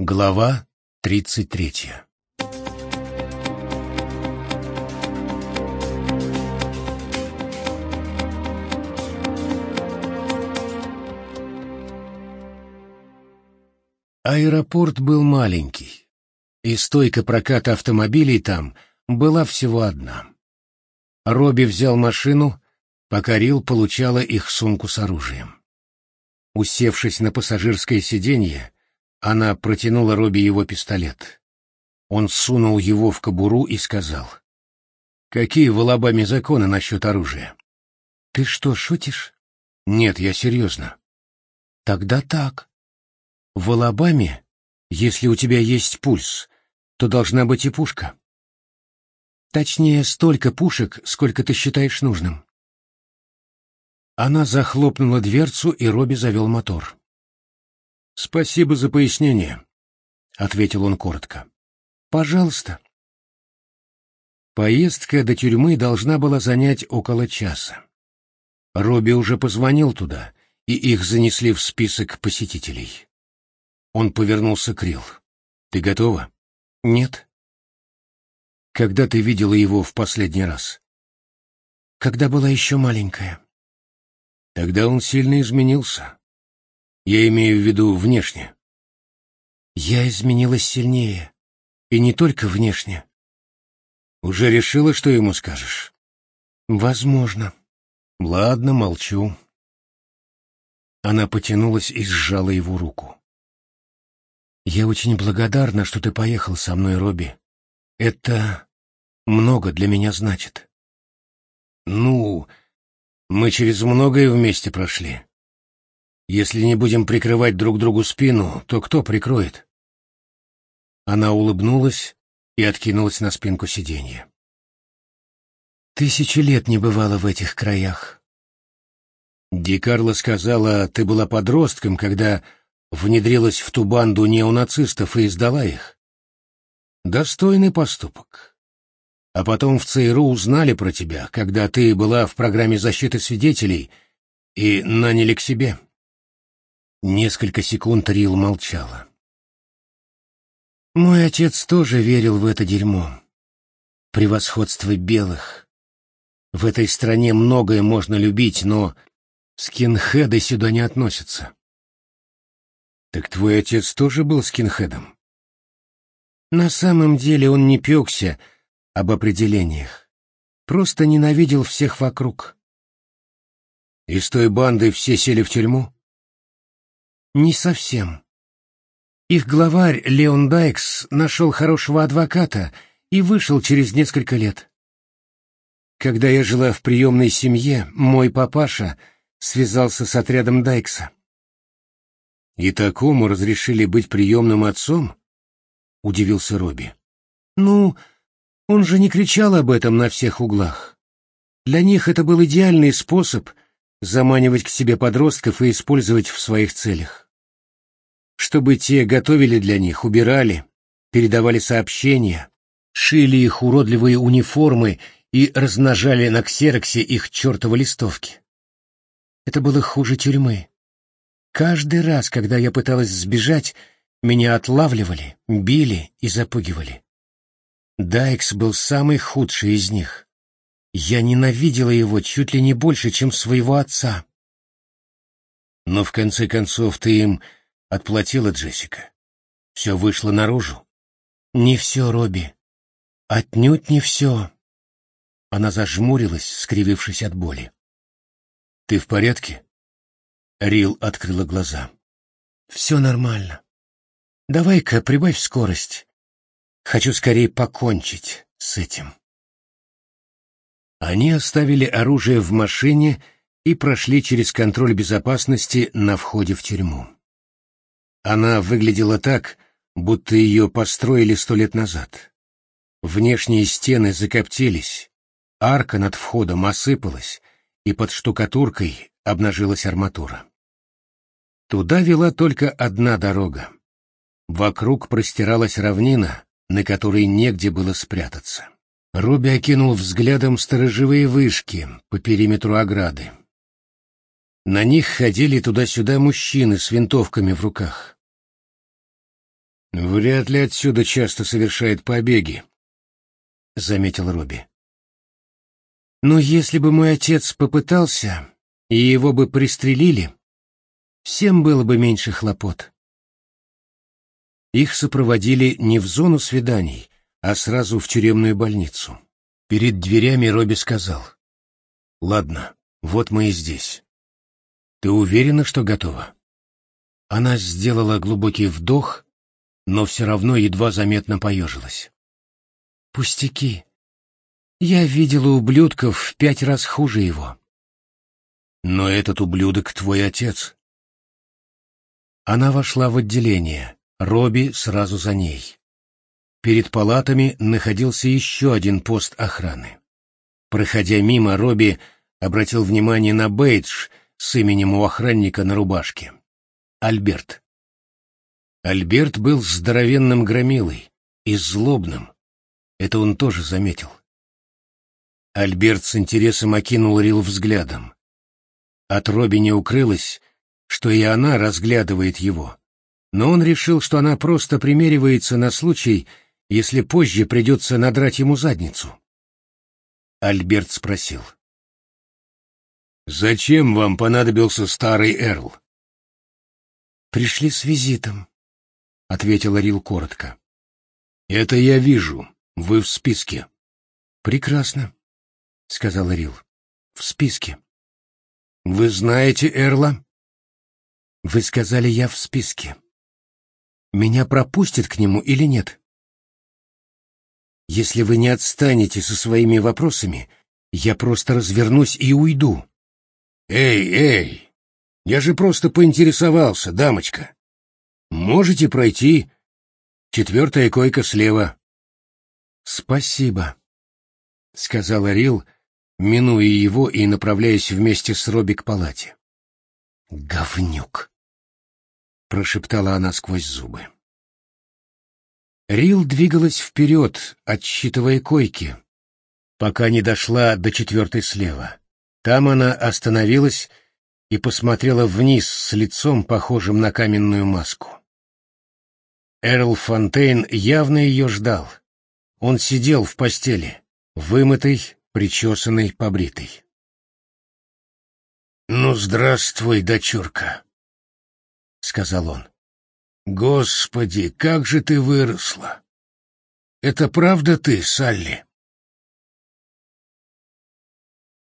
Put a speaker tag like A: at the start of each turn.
A: Глава тридцать третья Аэропорт был маленький, и стойка проката автомобилей там была всего одна. Робби взял машину, пока Рил получала их сумку с оружием. Усевшись на пассажирское сиденье, она протянула Робби его пистолет. Он сунул его в кобуру и сказал. «Какие в Алабаме законы насчет оружия?» «Ты что, шутишь?» «Нет, я серьезно». «Тогда так. В Алабаме, если у тебя есть пульс, то должна быть и пушка. Точнее, столько пушек, сколько ты считаешь нужным». Она захлопнула дверцу, и Робби завел мотор. «Спасибо за пояснение», — ответил он коротко. «Пожалуйста». Поездка до тюрьмы должна была занять около часа. Робби уже позвонил туда, и их занесли в список посетителей. Он повернулся к Рил. «Ты готова?» «Нет». «Когда ты видела его в последний раз?» «Когда была еще маленькая». «Тогда он сильно изменился. Я имею в виду внешне. Я изменилась сильнее. И не только внешне. Уже решила, что ему скажешь? Возможно. Ладно, молчу. Она потянулась и сжала его руку. Я очень благодарна, что ты поехал со мной, Робби. Это много для меня значит. Ну, мы через многое вместе прошли. Если не будем прикрывать друг другу спину, то кто прикроет? Она улыбнулась и откинулась на спинку сиденья. Тысячи лет не бывало в этих краях. Ди Карло сказала, ты была подростком, когда внедрилась в ту банду неонацистов и издала их. Достойный поступок. А потом в ЦРУ узнали про тебя, когда ты была в программе защиты свидетелей и наняли к себе. Несколько секунд Рил молчала. Мой отец тоже верил в это дерьмо. Превосходство белых. В этой стране многое можно любить, но скинхеды сюда не относятся. Так твой отец тоже был скинхедом? На самом деле он не пекся об определениях. Просто ненавидел всех вокруг. И с той бандой все сели в тюрьму? Не совсем. Их главарь Леон Дайкс нашел хорошего адвоката и вышел через несколько лет. Когда я жила в приемной семье, мой папаша связался с отрядом Дайкса. «И такому разрешили быть приемным отцом?» — удивился Робби. «Ну, он же не кричал об этом на всех углах. Для них это был идеальный способ заманивать к себе подростков и использовать в своих целях. Чтобы те готовили для них, убирали, передавали сообщения, шили их уродливые униформы и размножали на ксероксе их чертовы листовки. Это было хуже тюрьмы. Каждый раз, когда я пыталась сбежать, меня отлавливали, били и запугивали. Дайкс был самый худший из них. Я ненавидела его чуть ли не больше, чем своего отца. Но в конце концов ты им отплатила Джессика. Все вышло наружу. Не все, Робби. Отнюдь не все. Она зажмурилась, скривившись от боли. Ты в порядке? Рил открыла глаза. Все нормально. Давай-ка прибавь скорость. Хочу скорее покончить с этим. Они оставили оружие в машине и прошли через контроль безопасности на входе в тюрьму. Она выглядела так, будто ее построили сто лет назад. Внешние стены закоптились, арка над входом осыпалась, и под штукатуркой обнажилась арматура. Туда вела только одна дорога. Вокруг простиралась равнина, на которой негде было спрятаться. Робби окинул взглядом сторожевые вышки по периметру ограды. На них ходили туда-сюда мужчины с винтовками в руках. Вряд ли отсюда часто совершает побеги, заметил Робби. Но если бы мой отец попытался, и его бы пристрелили, всем было бы меньше хлопот. Их сопроводили не в зону свиданий, а сразу в тюремную больницу. Перед дверями Робби сказал. «Ладно, вот мы и здесь. Ты уверена, что готова?» Она сделала глубокий вдох, но все равно едва заметно поежилась. «Пустяки. Я видела ублюдков в пять раз хуже его». «Но этот ублюдок твой отец». Она вошла в отделение, Робби сразу за ней. Перед палатами находился еще один пост охраны. Проходя мимо, Робби обратил внимание на бейдж с именем у охранника на рубашке. Альберт. Альберт был здоровенным громилой и злобным. Это он тоже заметил. Альберт с интересом окинул Рил взглядом. От Робби не укрылось, что и она разглядывает его. Но он решил, что она просто примеривается на случай, если позже придется надрать ему задницу. Альберт спросил. «Зачем вам понадобился старый Эрл?» «Пришли с визитом», — ответила Рил коротко. «Это я вижу. Вы в списке». «Прекрасно», — сказала Рил. «В списке». «Вы знаете Эрла?» «Вы сказали, я в списке. Меня пропустят к нему или нет?» Если вы не отстанете со своими вопросами, я просто развернусь и уйду. Эй, эй, я же просто поинтересовался, дамочка. Можете пройти? Четвертая койка слева. Спасибо, сказала Рил, минуя его и направляясь вместе с Робби к палате. Говнюк, прошептала она сквозь зубы. Рил двигалась вперед, отсчитывая койки, пока не дошла до четвертой слева. Там она остановилась и посмотрела вниз с лицом, похожим на каменную маску. Эрл Фонтейн явно ее ждал. Он сидел в постели, вымытый, причесанный, побритый. «Ну, здравствуй, дочурка», — сказал он. Господи, как же ты выросла! Это правда ты, Салли?